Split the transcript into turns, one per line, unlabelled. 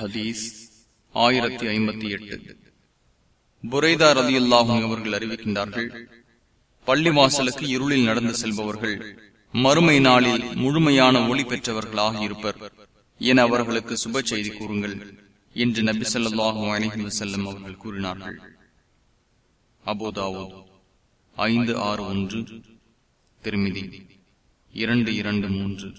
ஹதீஸ் ஆயிரத்தி ஐம்பத்தி எட்டு. புரைதா ரதியுல்லாஹும் அவர்கள் அறிவிக்கின்றார்கள் பள்ளி வாசலுக்கு இருளில் நடந்து செல்பவர்கள் மறுமை நாளில் முழுமையான ஒளி பெற்றவர்களாக இருப்பர் என அவர்களுக்கு சுப செய்தி கூறுங்கள் என்று நபி சொல்லாஹு அலஹி வசல்லம் அவர்கள் கூறினார்கள். அபோதாவோ ஐந்து ஆறு ஒன்று திருமிதி இரண்டு இரண்டு மூன்று.